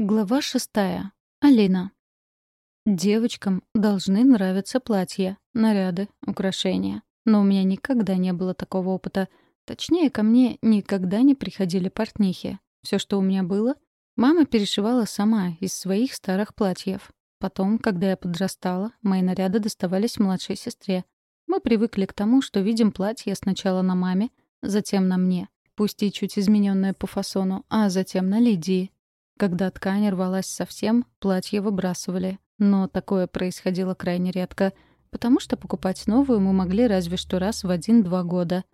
Глава шестая. Алина. Девочкам должны нравиться платья, наряды, украшения. Но у меня никогда не было такого опыта. Точнее, ко мне никогда не приходили портнихи. Все, что у меня было, мама перешивала сама из своих старых платьев. Потом, когда я подрастала, мои наряды доставались младшей сестре. Мы привыкли к тому, что видим платье сначала на маме, затем на мне, пусть и чуть измененное по фасону, а затем на Лидии. Когда ткань рвалась совсем, платье выбрасывали. Но такое происходило крайне редко, потому что покупать новую мы могли разве что раз в один-два года.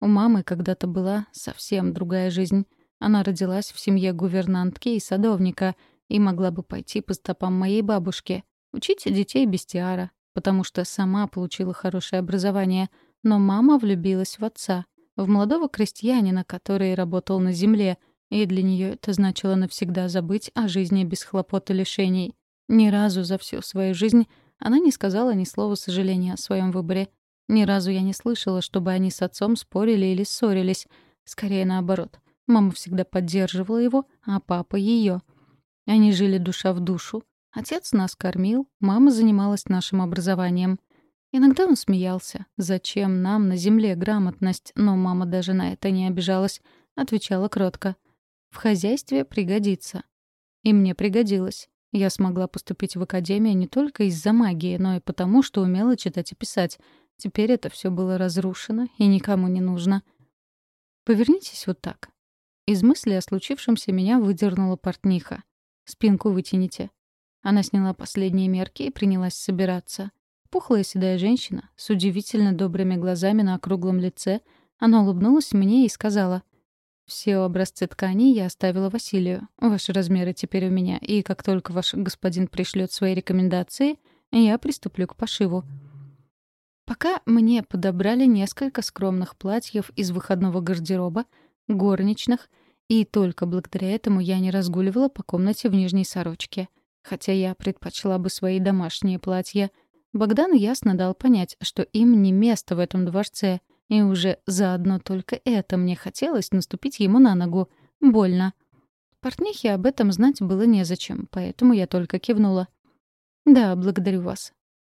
У мамы когда-то была совсем другая жизнь. Она родилась в семье гувернантки и садовника и могла бы пойти по стопам моей бабушки, учить детей без тиара, потому что сама получила хорошее образование, но мама влюбилась в отца, в молодого крестьянина, который работал на земле — и для нее это значило навсегда забыть о жизни без хлопот и лишений. Ни разу за всю свою жизнь она не сказала ни слова сожаления о своем выборе. Ни разу я не слышала, чтобы они с отцом спорили или ссорились. Скорее наоборот. Мама всегда поддерживала его, а папа — ее. Они жили душа в душу. Отец нас кормил, мама занималась нашим образованием. Иногда он смеялся. «Зачем нам на земле грамотность?» Но мама даже на это не обижалась. Отвечала кротко. В хозяйстве пригодится. И мне пригодилось. Я смогла поступить в академию не только из-за магии, но и потому, что умела читать и писать. Теперь это все было разрушено и никому не нужно. Повернитесь вот так. Из мысли о случившемся меня выдернула портниха. Спинку вытяните. Она сняла последние мерки и принялась собираться. Пухлая седая женщина с удивительно добрыми глазами на округлом лице, она улыбнулась мне и сказала, все образцы тканей я оставила Василию. Ваши размеры теперь у меня, и как только ваш господин пришлет свои рекомендации, я приступлю к пошиву. Пока мне подобрали несколько скромных платьев из выходного гардероба, горничных, и только благодаря этому я не разгуливала по комнате в нижней сорочке. Хотя я предпочла бы свои домашние платья. Богдан ясно дал понять, что им не место в этом дворце — и уже заодно только это мне хотелось наступить ему на ногу. Больно. Портнихе об этом знать было незачем, поэтому я только кивнула. «Да, благодарю вас».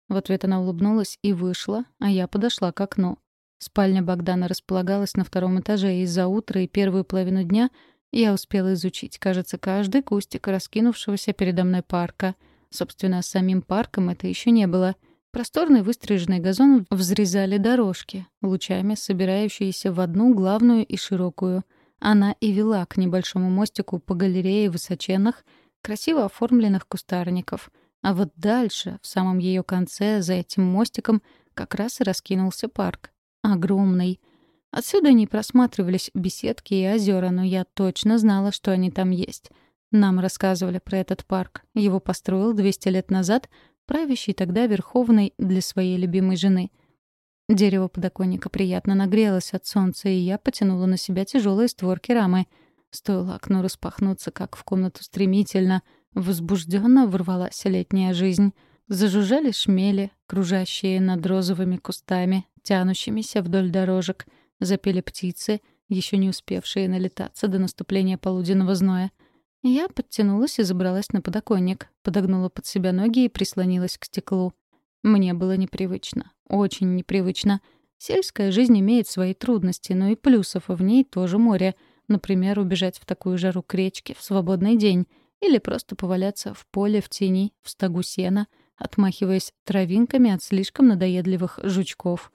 В ответ она улыбнулась и вышла, а я подошла к окну. Спальня Богдана располагалась на втором этаже, и за утро и первую половину дня я успела изучить, кажется, каждый кустик раскинувшегося передо мной парка. Собственно, с самим парком это еще не было — Просторный выстриженный газон взрезали дорожки, лучами собирающиеся в одну главную и широкую. Она и вела к небольшому мостику по галерее высоченных, красиво оформленных кустарников. А вот дальше, в самом ее конце, за этим мостиком, как раз и раскинулся парк. Огромный. Отсюда не просматривались беседки и озера, но я точно знала, что они там есть. Нам рассказывали про этот парк. Его построил 200 лет назад правящий тогда верховной для своей любимой жены. Дерево подоконника приятно нагрелось от солнца, и я потянула на себя тяжелые створки рамы. Стоило окну распахнуться, как в комнату стремительно, возбужденно ворвалась летняя жизнь. Зажужжали шмели, кружащие над розовыми кустами, тянущимися вдоль дорожек. Запели птицы, еще не успевшие налетаться до наступления полуденного зноя. Я подтянулась и забралась на подоконник, подогнула под себя ноги и прислонилась к стеклу. Мне было непривычно, очень непривычно. Сельская жизнь имеет свои трудности, но и плюсов в ней тоже море. Например, убежать в такую жару к речке в свободный день или просто поваляться в поле в тени, в стогу сена, отмахиваясь травинками от слишком надоедливых жучков.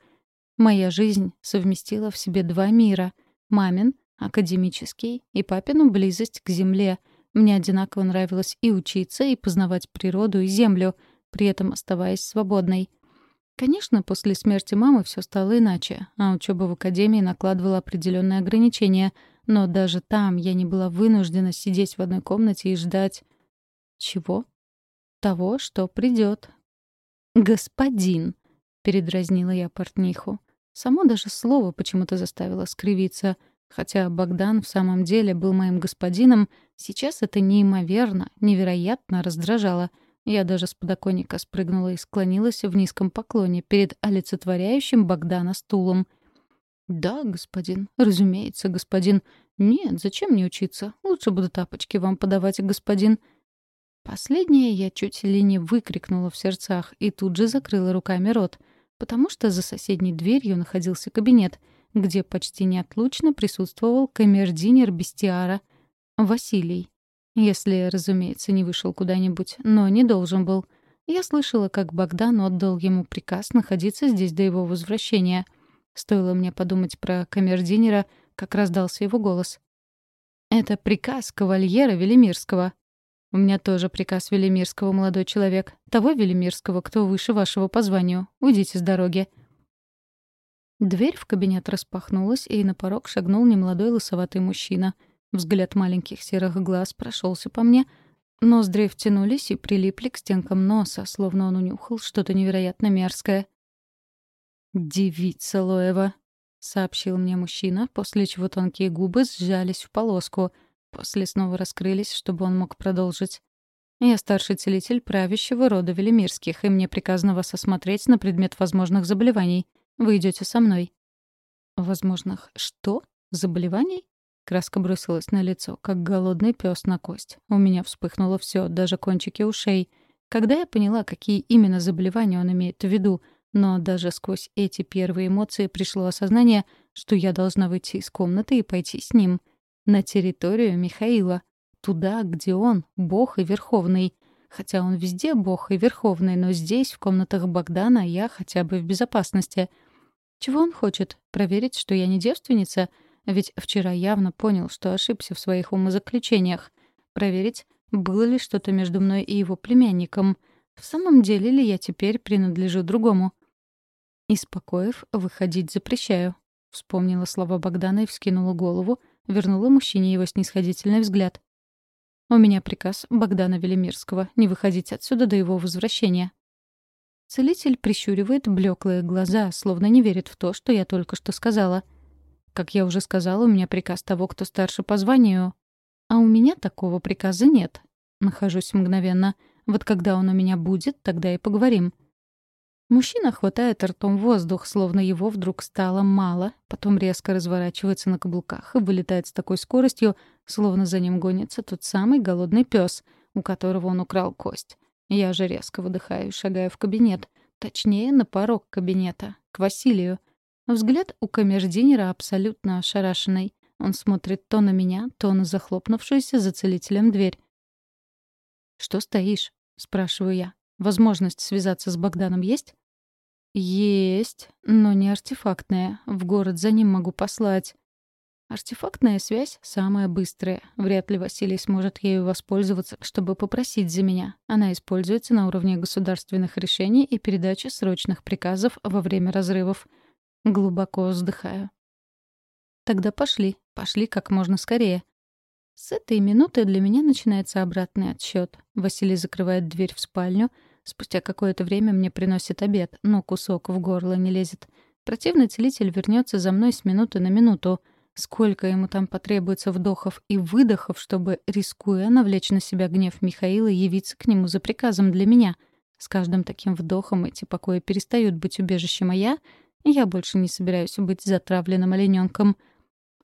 Моя жизнь совместила в себе два мира — мамин, академический, и папину близость к земле — мне одинаково нравилось и учиться, и познавать природу и землю, при этом оставаясь свободной. Конечно, после смерти мамы все стало иначе, а учеба в академии накладывала определенные ограничения, но даже там я не была вынуждена сидеть в одной комнате и ждать... Чего? Того, что придет. «Господин!» — передразнила я портниху. Само даже слово почему-то заставило скривиться — Хотя Богдан в самом деле был моим господином, сейчас это неимоверно, невероятно раздражало. Я даже с подоконника спрыгнула и склонилась в низком поклоне перед олицетворяющим Богдана стулом. «Да, господин. Разумеется, господин. Нет, зачем мне учиться? Лучше буду тапочки вам подавать, господин. Последнее я чуть ли не выкрикнула в сердцах и тут же закрыла руками рот, потому что за соседней дверью находился кабинет, где почти неотлучно присутствовал камердинер бестиара Василий. Если, разумеется, не вышел куда-нибудь, но не должен был. Я слышала, как Богдан отдал ему приказ находиться здесь до его возвращения. Стоило мне подумать про камердинера, как раздался его голос. «Это приказ кавальера Велимирского», у меня тоже приказ Велимирского, молодой человек. Того Велимирского, кто выше вашего по званию. Уйдите с дороги». Дверь в кабинет распахнулась, и на порог шагнул немолодой лысоватый мужчина. Взгляд маленьких серых глаз прошелся по мне. Ноздри втянулись и прилипли к стенкам носа, словно он унюхал что-то невероятно мерзкое. «Девица Лоева», — сообщил мне мужчина, после чего тонкие губы сжались в полоску — После снова раскрылись, чтобы он мог продолжить. «Я старший целитель правящего рода Велимирских, и мне приказано вас осмотреть на предмет возможных заболеваний. Вы идете со мной». «Возможных что? Заболеваний?» Краска бросилась на лицо, как голодный пес на кость. У меня вспыхнуло все, даже кончики ушей. Когда я поняла, какие именно заболевания он имеет в виду, но даже сквозь эти первые эмоции пришло осознание, что я должна выйти из комнаты и пойти с ним — на территорию Михаила, туда, где он — бог и верховный. Хотя он везде бог и верховный, но здесь, в комнатах Богдана, я хотя бы в безопасности. Чего он хочет? Проверить, что я не девственница? Ведь вчера явно понял, что ошибся в своих умозаключениях. Проверить, было ли что-то между мной и его племянником. В самом деле ли я теперь принадлежу другому? Из покоев выходить запрещаю. Вспомнила слова Богдана и вскинула голову, вернула мужчине его снисходительный взгляд. «У меня приказ Богдана Велимирского не выходить отсюда до его возвращения». Целитель прищуривает блеклые глаза, словно не верит в то, что я только что сказала. Как я уже сказала, у меня приказ того, кто старше по званию. А у меня такого приказа нет. Нахожусь мгновенно. Вот когда он у меня будет, тогда и поговорим. Мужчина хватает ртом воздух, словно его вдруг стало мало, потом резко разворачивается на каблуках и вылетает с такой скоростью, словно за ним гонится тот самый голодный пес, у которого он украл кость. Я же резко выдыхаю и шагаю в кабинет. Точнее, на порог кабинета, к Василию. Взгляд у камердинера абсолютно ошарашенный. Он смотрит то на меня, то на захлопнувшуюся за целителем дверь. «Что стоишь?» — спрашиваю я. «Возможность связаться с Богданом есть?» «Есть, но не артефактная. В город за ним могу послать». Артефактная связь самая быстрая. Вряд ли Василий сможет ею воспользоваться, чтобы попросить за меня. Она используется на уровне государственных решений и передачи срочных приказов во время разрывов. Глубоко вздыхаю. Тогда пошли. Пошли как можно скорее. С этой минуты для меня начинается обратный отсчет. Василий закрывает дверь в спальню — Спустя какое-то время мне приносит обед, но кусок в горло не лезет. Противный целитель вернется за мной с минуты на минуту. Сколько ему там потребуется вдохов и выдохов, чтобы, рискуя навлечь на себя гнев Михаила, явиться к нему за приказом для меня. С каждым таким вдохом эти покои перестают быть убежищем, а я... Я больше не собираюсь быть затравленным олененком.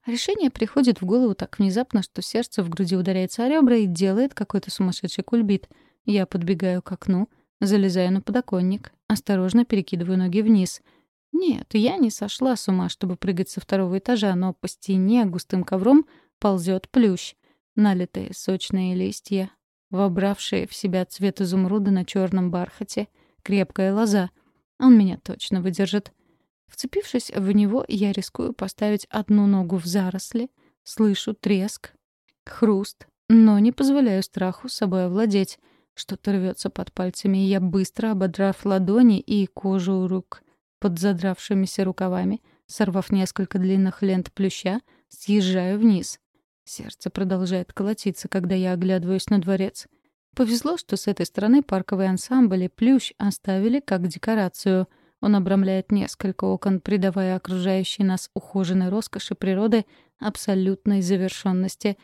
Решение приходит в голову так внезапно, что сердце в груди ударяется о ребра и делает какой-то сумасшедший кульбит. Я подбегаю к окну, Залезаю на подоконник, осторожно перекидываю ноги вниз. Нет, я не сошла с ума, чтобы прыгать со второго этажа, но по стене густым ковром ползет плющ. Налитые сочные листья, вобравшие в себя цвет изумруда на черном бархате, крепкая лоза. Он меня точно выдержит. Вцепившись в него, я рискую поставить одну ногу в заросли, слышу треск, хруст, но не позволяю страху собой овладеть. Что-то рвется под пальцами, я быстро, ободрав ладони и кожу рук под задравшимися рукавами, сорвав несколько длинных лент плюща, съезжаю вниз. Сердце продолжает колотиться, когда я оглядываюсь на дворец. Повезло, что с этой стороны парковый ансамбль и плющ оставили как декорацию. Он обрамляет несколько окон, придавая окружающей нас ухоженной роскоши природы абсолютной завершенности.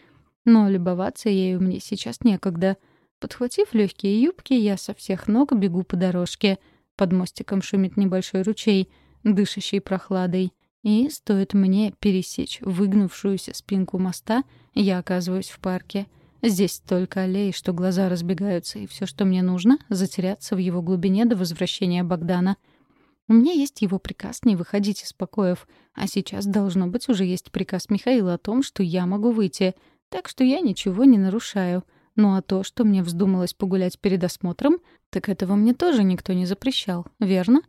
Но любоваться ею мне сейчас некогда — Подхватив легкие юбки, я со всех ног бегу по дорожке. Под мостиком шумит небольшой ручей, дышащий прохладой. И стоит мне пересечь выгнувшуюся спинку моста, я оказываюсь в парке. Здесь столько аллей, что глаза разбегаются, и все, что мне нужно — затеряться в его глубине до возвращения Богдана. У меня есть его приказ не выходить из покоев, а сейчас, должно быть, уже есть приказ Михаила о том, что я могу выйти, так что я ничего не нарушаю. Ну а то, что мне вздумалось погулять перед осмотром, так этого мне тоже никто не запрещал, верно?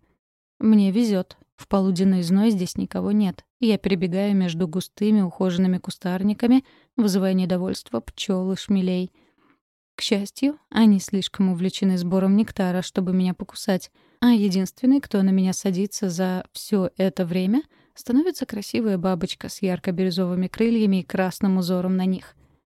Мне везет. В полуденный зной здесь никого нет. Я перебегаю между густыми ухоженными кустарниками, вызывая недовольство пчел и шмелей. К счастью, они слишком увлечены сбором нектара, чтобы меня покусать, а единственный, кто на меня садится за все это время, становится красивая бабочка с ярко-бирюзовыми крыльями и красным узором на них.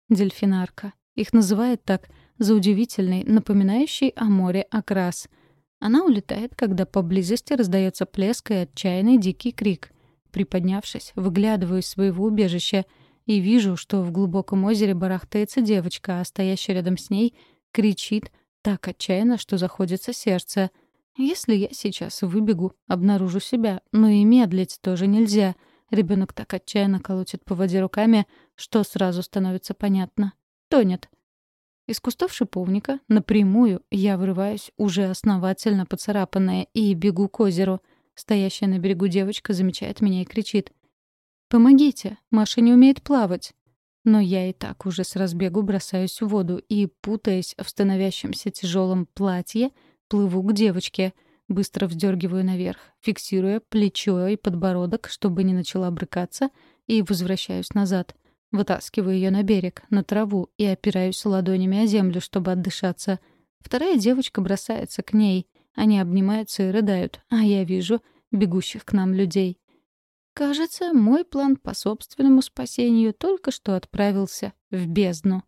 Дельфинарка. Их называют так за удивительный, напоминающий о море окрас — она улетает, когда поблизости раздается плеск и отчаянный дикий крик. Приподнявшись, выглядываю из своего убежища и вижу, что в глубоком озере барахтается девочка, а стоящая рядом с ней кричит так отчаянно, что заходится сердце. Если я сейчас выбегу, обнаружу себя, но и медлить тоже нельзя. Ребенок так отчаянно колотит по воде руками, что сразу становится понятно. Тонет. Из кустов шиповника напрямую я вырываюсь, уже основательно поцарапанная, и бегу к озеру. Стоящая на берегу девочка замечает меня и кричит. «Помогите! Маша не умеет плавать!» Но я и так уже с разбегу бросаюсь в воду и, путаясь в становящемся тяжелом платье, плыву к девочке. Быстро вздергиваю наверх, фиксируя плечо и подбородок, чтобы не начала брыкаться, и возвращаюсь назад — Вытаскиваю ее на берег, на траву, и опираюсь ладонями о землю, чтобы отдышаться. Вторая девочка бросается к ней. Они обнимаются и рыдают, а я вижу бегущих к нам людей. Кажется, мой план по собственному спасению только что отправился в бездну.